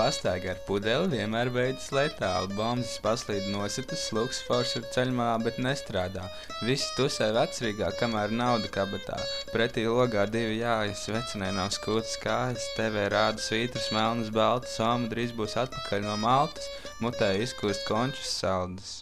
Pastaiga ar pudeli vienmēr beidzas letāli. Bombas paslīd nositas, lūks forši ir ceļmalā, bet nestrādā. Visi tusē vecrīgā, kamēr nauda kabatā. Pretī logā divi jājas, vecinē nav skūtas kājas. TV rāda svītras, melnas, baltas, soma drīz būs atpakaļ no Maltas. Mutē izkūst končus saldas.